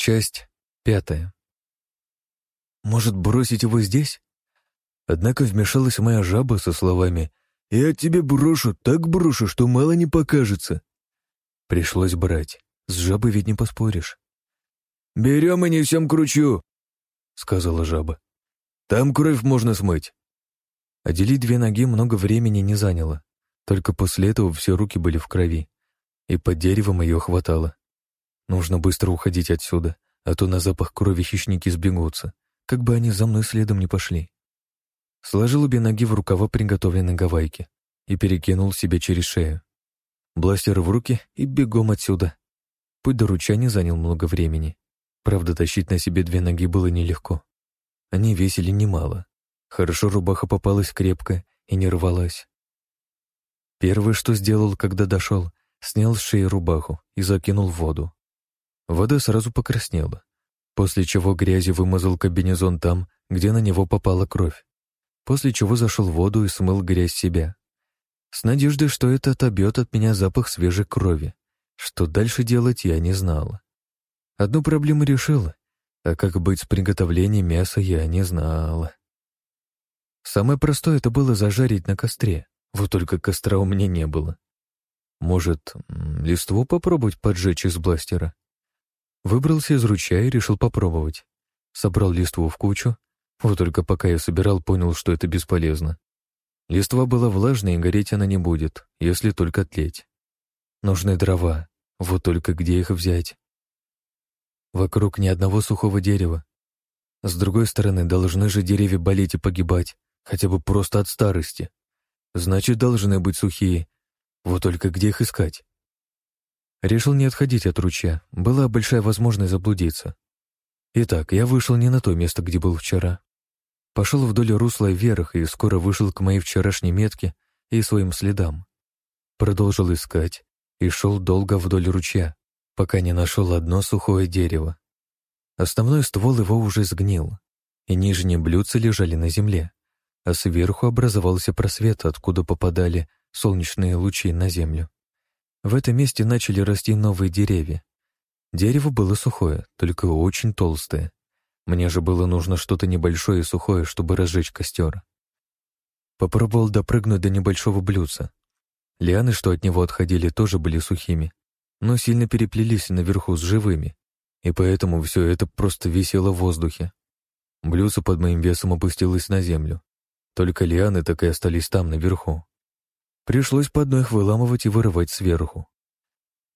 Часть пятая. «Может, бросить его здесь?» Однако вмешалась моя жаба со словами «Я тебе брошу, так брошу, что мало не покажется». Пришлось брать. С жабой ведь не поспоришь. «Берем и несем к ручью», — сказала жаба. «Там кровь можно смыть». Отделить две ноги много времени не заняло. Только после этого все руки были в крови. И под деревом ее хватало. Нужно быстро уходить отсюда, а то на запах крови хищники сбегутся, как бы они за мной следом не пошли. Сложил обе ноги в рукава приготовленной гавайки и перекинул себе через шею. Бластер в руки и бегом отсюда. Путь до ручья не занял много времени. Правда, тащить на себе две ноги было нелегко. Они весили немало. Хорошо рубаха попалась крепкая и не рвалась. Первое, что сделал, когда дошел, снял с шеи рубаху и закинул в воду. Вода сразу покраснела, после чего грязью вымазал комбинезон там, где на него попала кровь, после чего зашел в воду и смыл грязь себя. С надеждой, что это отобьет от меня запах свежей крови. Что дальше делать, я не знала. Одну проблему решила, а как быть с приготовлением мяса, я не знала. Самое простое это было зажарить на костре, вот только костра у меня не было. Может, листву попробовать поджечь из бластера? Выбрался из ручья и решил попробовать. Собрал листву в кучу. Вот только пока я собирал, понял, что это бесполезно. Листва была влажной, и гореть она не будет, если только тлеть. Нужны дрова. Вот только где их взять? Вокруг ни одного сухого дерева. С другой стороны, должны же деревья болеть и погибать, хотя бы просто от старости. Значит, должны быть сухие. Вот только где их искать? Решил не отходить от ручья, была большая возможность заблудиться. Итак, я вышел не на то место, где был вчера. Пошел вдоль русла вверх и скоро вышел к моей вчерашней метке и своим следам. Продолжил искать и шел долго вдоль ручья, пока не нашел одно сухое дерево. Основной ствол его уже сгнил, и нижние блюдца лежали на земле, а сверху образовался просвет, откуда попадали солнечные лучи на землю. В этом месте начали расти новые деревья. Дерево было сухое, только очень толстое. Мне же было нужно что-то небольшое и сухое, чтобы разжечь костер. Попробовал допрыгнуть до небольшого блюдца. Лианы, что от него отходили, тоже были сухими, но сильно переплелись наверху с живыми, и поэтому все это просто висело в воздухе. Блюдце под моим весом опустилось на землю. Только лианы так и остались там, наверху. Пришлось по одной их выламывать и вырывать сверху.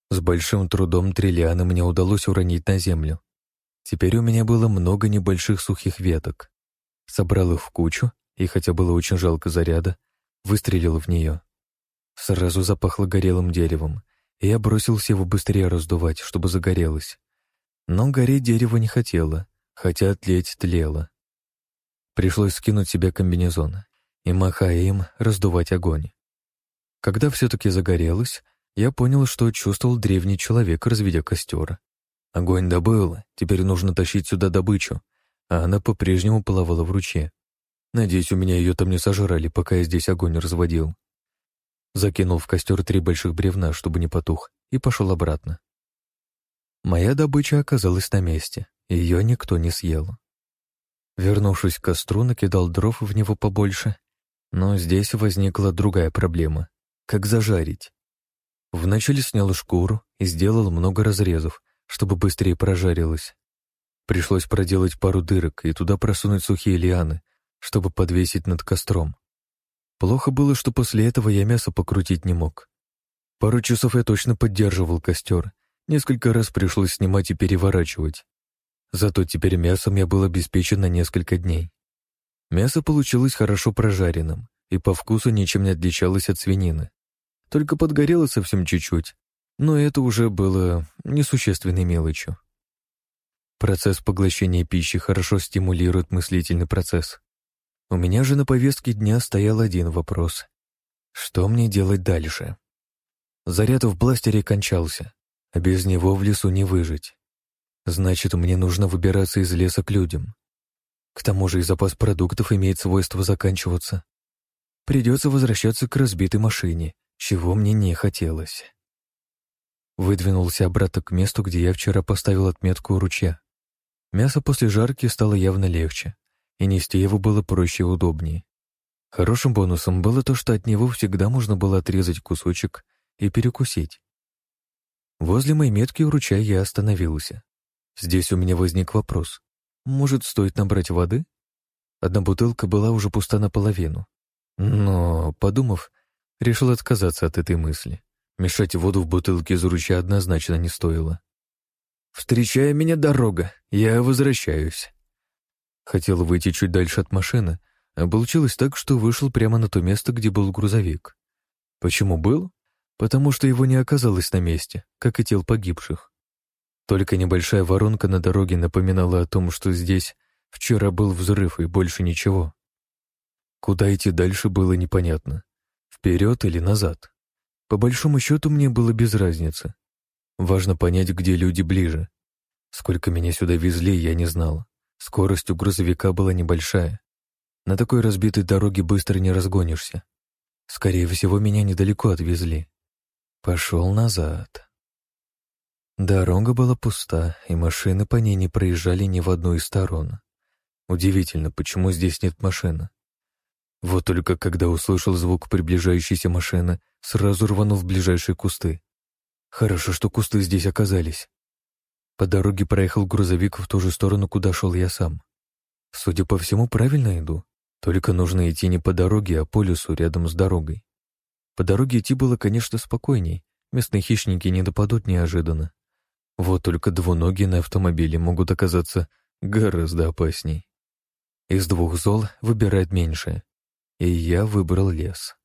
С большим трудом триллианы мне удалось уронить на землю. Теперь у меня было много небольших сухих веток. Собрал их в кучу, и хотя было очень жалко заряда, выстрелил в нее. Сразу запахло горелым деревом, и я бросился его быстрее раздувать, чтобы загорелось. Но гореть дерево не хотело, хотя тлеть тлело. Пришлось скинуть себе комбинезон и, махая им, раздувать огонь. Когда все-таки загорелось, я понял, что чувствовал древний человек, разведя костер. Огонь добыл, теперь нужно тащить сюда добычу, а она по-прежнему плавала в ручье. Надеюсь, у меня ее там не сожрали, пока я здесь огонь разводил. Закинул в костер три больших бревна, чтобы не потух, и пошел обратно. Моя добыча оказалась на месте, ее никто не съел. Вернувшись к костру, накидал дров в него побольше, но здесь возникла другая проблема. Как зажарить? Вначале снял шкуру и сделал много разрезов, чтобы быстрее прожарилось. Пришлось проделать пару дырок и туда просунуть сухие лианы, чтобы подвесить над костром. Плохо было, что после этого я мясо покрутить не мог. Пару часов я точно поддерживал костер, несколько раз пришлось снимать и переворачивать. Зато теперь мясом я был обеспечен на несколько дней. Мясо получилось хорошо прожаренным, и по вкусу ничем не отличалось от свинины. Только подгорело совсем чуть-чуть, но это уже было несущественной мелочью. Процесс поглощения пищи хорошо стимулирует мыслительный процесс. У меня же на повестке дня стоял один вопрос. Что мне делать дальше? Заряд в бластере кончался, а без него в лесу не выжить. Значит, мне нужно выбираться из леса к людям. К тому же и запас продуктов имеет свойство заканчиваться. Придется возвращаться к разбитой машине, чего мне не хотелось. Выдвинулся обратно к месту, где я вчера поставил отметку у ручья. Мясо после жарки стало явно легче, и нести его было проще и удобнее. Хорошим бонусом было то, что от него всегда можно было отрезать кусочек и перекусить. Возле моей метки у ручья я остановился. Здесь у меня возник вопрос. Может, стоит набрать воды? Одна бутылка была уже пуста наполовину. Но, подумав, решил отказаться от этой мысли. Мешать воду в бутылке из ручья однозначно не стоило. «Встречая меня дорога, я возвращаюсь». Хотел выйти чуть дальше от машины, а получилось так, что вышел прямо на то место, где был грузовик. Почему был? Потому что его не оказалось на месте, как и тел погибших. Только небольшая воронка на дороге напоминала о том, что здесь вчера был взрыв и больше ничего. Куда идти дальше было непонятно. Вперед или назад. По большому счету мне было без разницы. Важно понять, где люди ближе. Сколько меня сюда везли, я не знал. Скорость у грузовика была небольшая. На такой разбитой дороге быстро не разгонишься. Скорее всего, меня недалеко отвезли. Пошел назад. Дорога была пуста, и машины по ней не проезжали ни в одну из сторон. Удивительно, почему здесь нет машины. Вот только когда услышал звук приближающейся машины, сразу рванул в ближайшие кусты. Хорошо, что кусты здесь оказались. По дороге проехал грузовик в ту же сторону, куда шел я сам. Судя по всему, правильно иду. Только нужно идти не по дороге, а по лесу рядом с дорогой. По дороге идти было, конечно, спокойней. Местные хищники не нападут неожиданно. Вот только двуногие на автомобиле могут оказаться гораздо опасней. Из двух зол выбирает меньшее. И я выбрал лес.